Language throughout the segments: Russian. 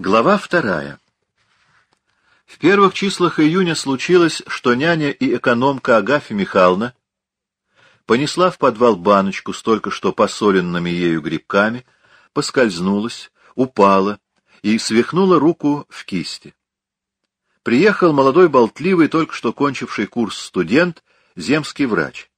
Глава вторая. В первых числах июня случилось, что няня и экономка Агафья Михайловна понесла в подвал баночку с только что посоленными ею грибками, поскользнулась, упала и свихнула руку в кисти. Приехал молодой болтливый, только что кончивший курс студент, земский врач.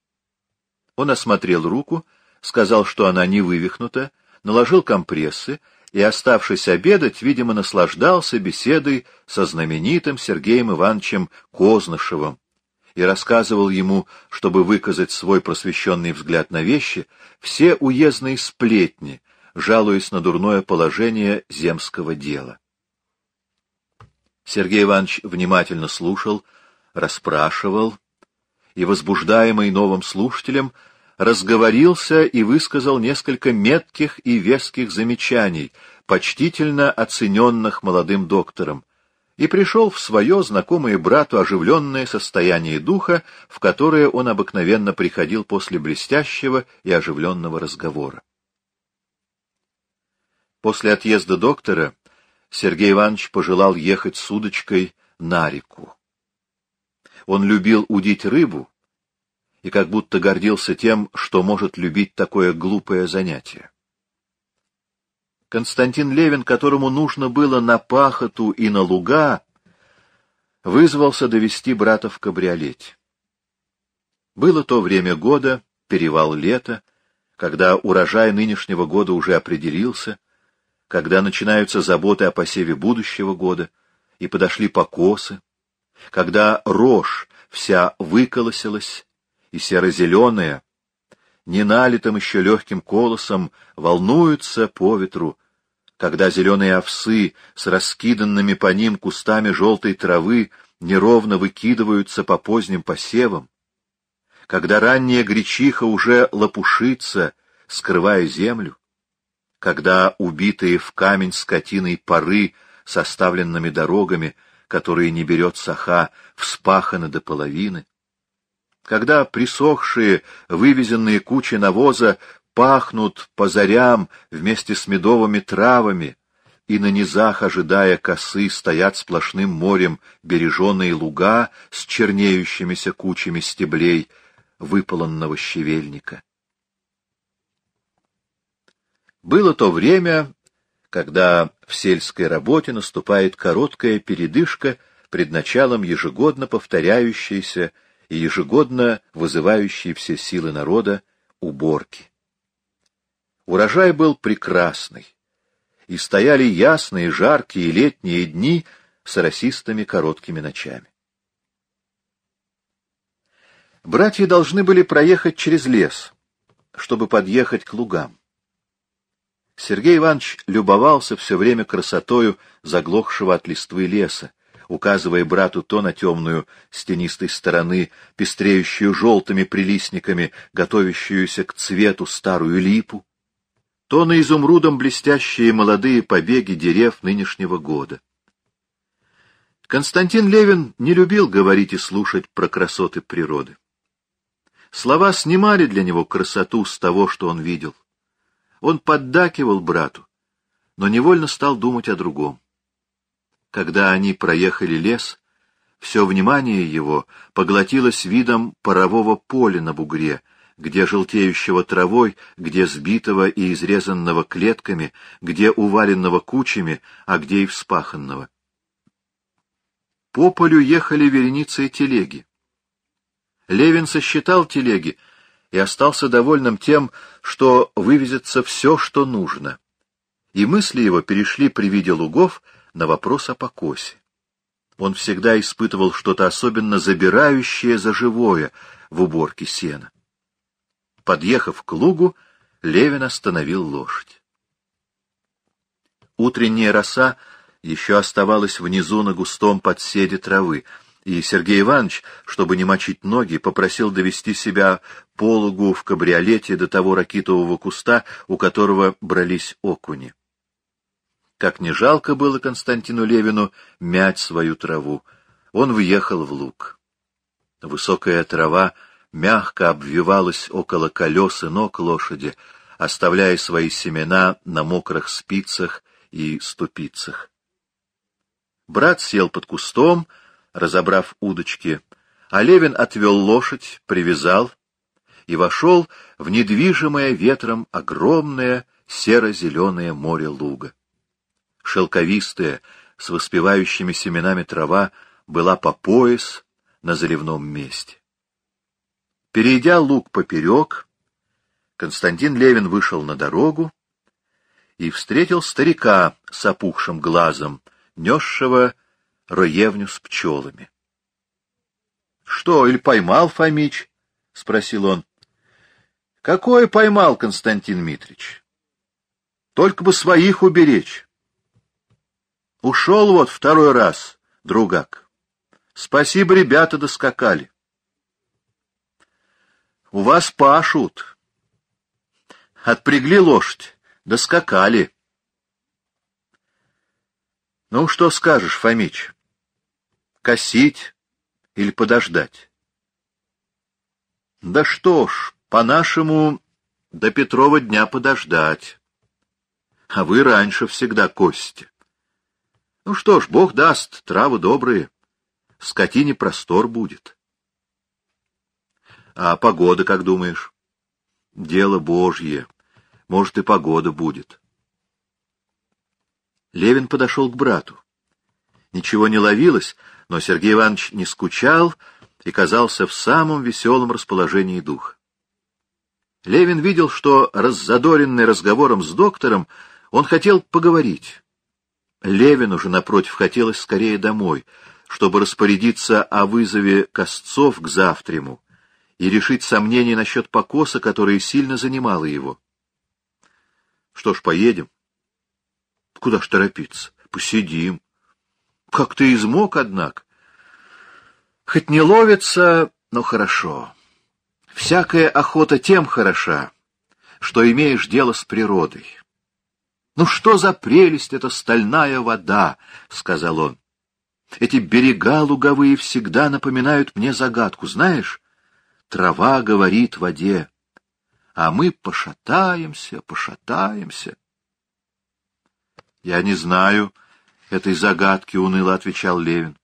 Он осмотрел руку, сказал, что она не вывихнута, наложил компрессы и, оставшись обедать, видимо, наслаждался беседой со знаменитым Сергеем Ивановичем Кознышевым и рассказывал ему, чтобы выказать свой просвещенный взгляд на вещи, все уездные сплетни, жалуясь на дурное положение земского дела. Сергей Иванович внимательно слушал, расспрашивал, и, возбуждаемый новым слушателем, разговорился и высказал несколько метких и веских замечаний, почтительно оцененных молодым доктором, и пришел в свое знакомое брату оживленное состояние духа, в которое он обыкновенно приходил после блестящего и оживленного разговора. После отъезда доктора Сергей Иванович пожелал ехать с удочкой на реку. Он любил удить рыбу, и как будто гордился тем, что может любить такое глупое занятие. Константин Левин, которому нужно было на пахоту и на луга, вызвался довести брата в кабриолете. Было то время года, перевал лета, когда урожай нынешнего года уже определился, когда начинаются заботы о посеве будущего года, и подошли покосы, когда рожь вся выколосилась, и серо-зеленые, не налитым еще легким колосом, волнуются по ветру, когда зеленые овсы с раскиданными по ним кустами желтой травы неровно выкидываются по поздним посевам, когда ранняя гречиха уже лопушится, скрывая землю, когда убитые в камень скотиной поры с оставленными дорогами, которые не берет саха, вспаханы до половины, когда присохшие, вывезенные кучи навоза пахнут по зарям вместе с медовыми травами, и на низах, ожидая косы, стоят сплошным морем береженые луга с чернеющимися кучами стеблей выполонного щевельника. Было то время, когда в сельской работе наступает короткая передышка пред началом ежегодно повторяющейся и ежегодно вызывающие все силы народа уборки. Урожай был прекрасный, и стояли ясные, жаркие летние дни с росистыми короткими ночами. Братья должны были проехать через лес, чтобы подъехать к лугам. Сергей Иванович любовался все время красотою заглохшего от листвы леса, указывая брату то на темную с тенистой стороны, пестреющую желтыми прилистниками, готовящуюся к цвету старую липу, то на изумрудом блестящие молодые побеги дерев нынешнего года. Константин Левин не любил говорить и слушать про красоты природы. Слова снимали для него красоту с того, что он видел. Он поддакивал брату, но невольно стал думать о другом. Когда они проехали лес, все внимание его поглотилось видом парового поля на бугре, где желтеющего травой, где сбитого и изрезанного клетками, где уваленного кучами, а где и вспаханного. По полю ехали вереницы телеги. Левин сосчитал телеги и остался довольным тем, что вывезется все, что нужно. И мысли его перешли при виде лугов на вопрос о покосе. Он всегда испытывал что-то особенно забирающее за живое в уборке сена. Подъехав к лугу, Левин остановил лошадь. Утренняя роса еще оставалась внизу на густом подседе травы, и Сергей Иванович, чтобы не мочить ноги, попросил довести себя по лугу в кабриолете до того ракитового куста, у которого брались окуни. Как не жалко было Константину Левину мять свою траву, он въехал в луг. Высокая трава мягко обвивалась около колес и ног лошади, оставляя свои семена на мокрых спицах и ступицах. Брат сел под кустом, разобрав удочки, а Левин отвел лошадь, привязал и вошел в недвижимое ветром огромное серо-зеленое море луга. Шелковистая, с воспевающими семенами трава была по пояс на заливном месте. Перейдя луг поперек, Константин Левин вышел на дорогу и встретил старика с опухшим глазом, несшего роевню с пчелами. — Что, или поймал Фомич? — спросил он. — Какое поймал, Константин Митрич? Только бы своих уберечь. Ушел вот второй раз, другак. Спасибо, ребята доскакали. У вас пашут. Отпрягли лошадь, доскакали. Ну, что скажешь, Фомич? Косить или подождать? Да что ж, по-нашему, до Петрова дня подождать. А вы раньше всегда косите. Ну что ж, Бог даст, травы добрые. Скотине простор будет. А погода, как думаешь? Дело Божье. Может, и погода будет. Левин подошел к брату. Ничего не ловилось, но Сергей Иванович не скучал и казался в самом веселом расположении духа. Левин видел, что, раззадоренный разговором с доктором, он хотел поговорить. Левину же, напротив, хотелось скорее домой, чтобы распорядиться о вызове Косцов к завтраму и решить сомнения насчет покоса, которое сильно занимало его. Что ж, поедем? Куда ж торопиться? Посидим. Как ты измок, однако. Хоть не ловится, но хорошо. Всякая охота тем хороша, что имеешь дело с природой. «Ну что за прелесть эта стальная вода!» — сказал он. «Эти берега луговые всегда напоминают мне загадку, знаешь? Трава говорит воде, а мы пошатаемся, пошатаемся». «Я не знаю этой загадки», — уныло отвечал Левин.